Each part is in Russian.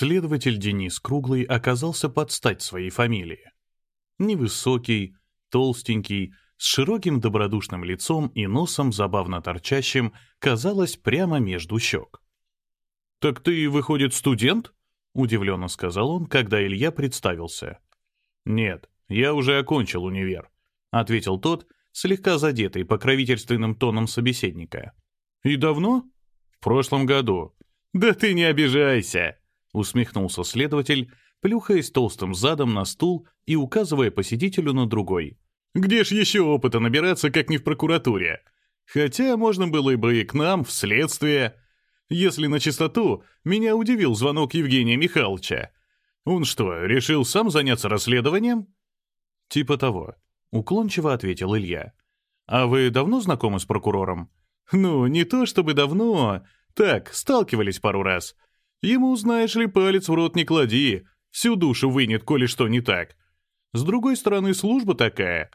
Следователь Денис Круглый оказался под стать своей фамилии. Невысокий, толстенький, с широким добродушным лицом и носом забавно торчащим, казалось, прямо между щек. «Так ты, выходит, студент?» — удивленно сказал он, когда Илья представился. «Нет, я уже окончил универ», — ответил тот, слегка задетый покровительственным тоном собеседника. «И давно?» «В прошлом году». «Да ты не обижайся!» — усмехнулся следователь, плюхаясь толстым задом на стул и указывая посетителю на другой. «Где ж еще опыта набираться, как не в прокуратуре? Хотя можно было бы и к нам, в следствие. Если на чистоту, меня удивил звонок Евгения Михайловича. Он что, решил сам заняться расследованием?» «Типа того», — уклончиво ответил Илья. «А вы давно знакомы с прокурором?» «Ну, не то чтобы давно. Так, сталкивались пару раз. Ему, знаешь ли, палец в рот не клади. Всю душу вынет, коли что не так. С другой стороны, служба такая.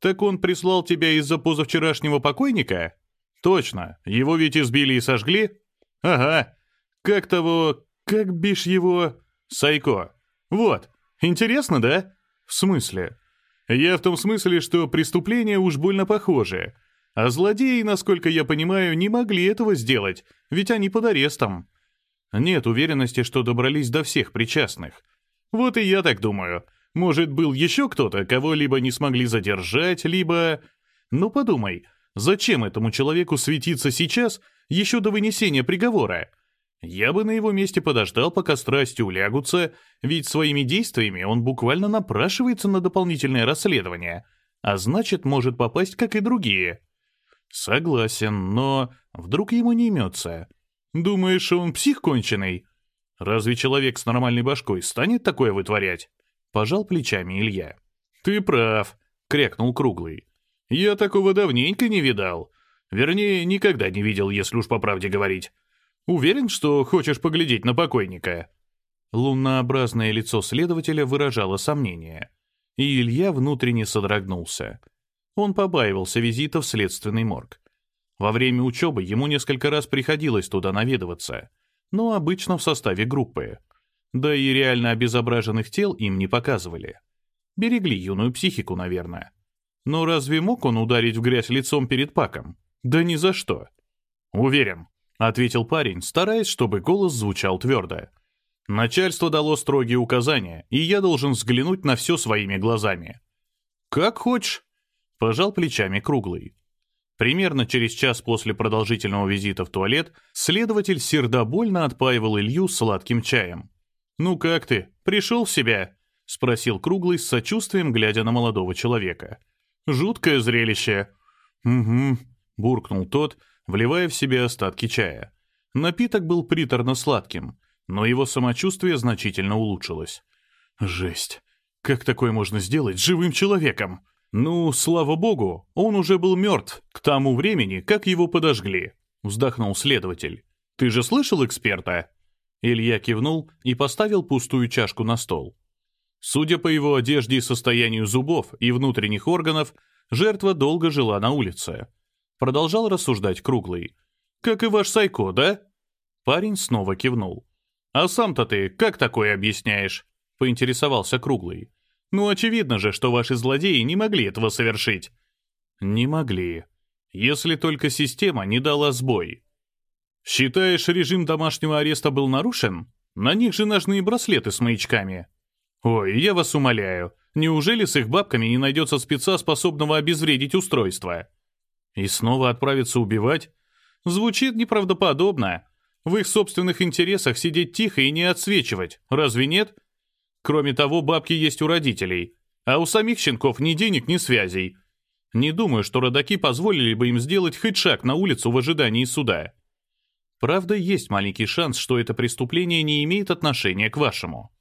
Так он прислал тебя из-за позавчерашнего покойника? Точно, его ведь избили и сожгли? Ага. Как того... Как бишь его... Сайко. Вот. Интересно, да? В смысле? Я в том смысле, что преступления уж больно похожи. А злодеи, насколько я понимаю, не могли этого сделать, ведь они под арестом. Нет уверенности, что добрались до всех причастных. Вот и я так думаю. Может, был еще кто-то, кого либо не смогли задержать, либо... Ну подумай, зачем этому человеку светиться сейчас, еще до вынесения приговора? Я бы на его месте подождал, пока страсти улягутся, ведь своими действиями он буквально напрашивается на дополнительное расследование, а значит, может попасть, как и другие. Согласен, но вдруг ему не имется. Думаешь, он псих конченый? Разве человек с нормальной башкой станет такое вытворять? Пожал плечами Илья. Ты прав, крякнул Круглый. Я такого давненько не видал. Вернее, никогда не видел, если уж по правде говорить. Уверен, что хочешь поглядеть на покойника?» Лунообразное лицо следователя выражало сомнение, и Илья внутренне содрогнулся. Он побаивался визита в следственный морг. Во время учебы ему несколько раз приходилось туда наведываться, но обычно в составе группы. Да и реально обезображенных тел им не показывали. Берегли юную психику, наверное. Но разве мог он ударить в грязь лицом перед Паком? Да ни за что. «Уверен», — ответил парень, стараясь, чтобы голос звучал твердо. «Начальство дало строгие указания, и я должен взглянуть на все своими глазами». «Как хочешь», — пожал плечами круглый. Примерно через час после продолжительного визита в туалет следователь сердобольно отпаивал Илью сладким чаем. «Ну как ты? Пришел в себя?» — спросил Круглый с сочувствием, глядя на молодого человека. «Жуткое зрелище». «Угу», — буркнул тот, вливая в себя остатки чая. Напиток был приторно-сладким, но его самочувствие значительно улучшилось. «Жесть! Как такое можно сделать живым человеком?» «Ну, слава богу, он уже был мертв к тому времени, как его подожгли», — вздохнул следователь. «Ты же слышал эксперта?» Илья кивнул и поставил пустую чашку на стол. Судя по его одежде и состоянию зубов и внутренних органов, жертва долго жила на улице. Продолжал рассуждать Круглый. «Как и ваш Сайко, да?» Парень снова кивнул. «А сам-то ты как такое объясняешь?» — поинтересовался Круглый. Ну, очевидно же, что ваши злодеи не могли этого совершить. Не могли. Если только система не дала сбой. Считаешь, режим домашнего ареста был нарушен? На них же ножные браслеты с маячками. Ой, я вас умоляю, неужели с их бабками не найдется спеца, способного обезвредить устройство? И снова отправиться убивать? Звучит неправдоподобно. В их собственных интересах сидеть тихо и не отсвечивать, разве нет? — Кроме того, бабки есть у родителей, а у самих щенков ни денег, ни связей. Не думаю, что родаки позволили бы им сделать хоть шаг на улицу в ожидании суда. Правда, есть маленький шанс, что это преступление не имеет отношения к вашему.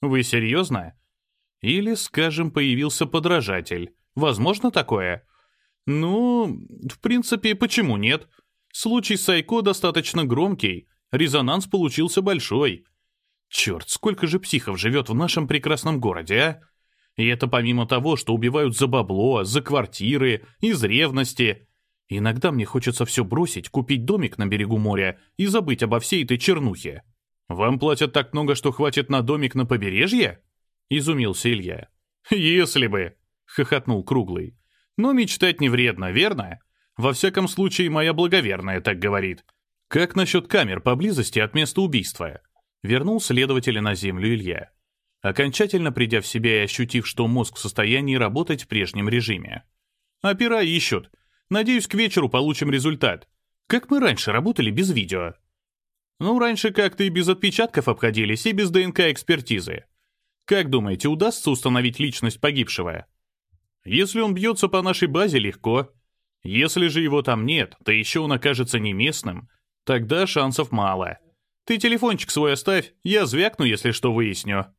Вы серьезно? Или, скажем, появился подражатель. Возможно такое? Ну, в принципе, почему нет? Случай Сайко достаточно громкий, резонанс получился большой — Черт, сколько же психов живет в нашем прекрасном городе, а? И это помимо того, что убивают за бабло, за квартиры, из ревности. Иногда мне хочется все бросить, купить домик на берегу моря и забыть обо всей этой чернухе. «Вам платят так много, что хватит на домик на побережье?» — изумился Илья. «Если бы!» — хохотнул Круглый. «Но мечтать не вредно, верно? Во всяком случае, моя благоверная так говорит. Как насчет камер поблизости от места убийства?» Вернул следователя на землю Илья. Окончательно придя в себя и ощутив, что мозг в состоянии работать в прежнем режиме. «Опера ищут. Надеюсь, к вечеру получим результат. Как мы раньше работали без видео?» «Ну, раньше как-то и без отпечатков обходились, и без ДНК-экспертизы. Как думаете, удастся установить личность погибшего? Если он бьется по нашей базе, легко. Если же его там нет, да еще он окажется не местным, тогда шансов мало. Ты телефончик свой оставь, я звякну, если что выясню».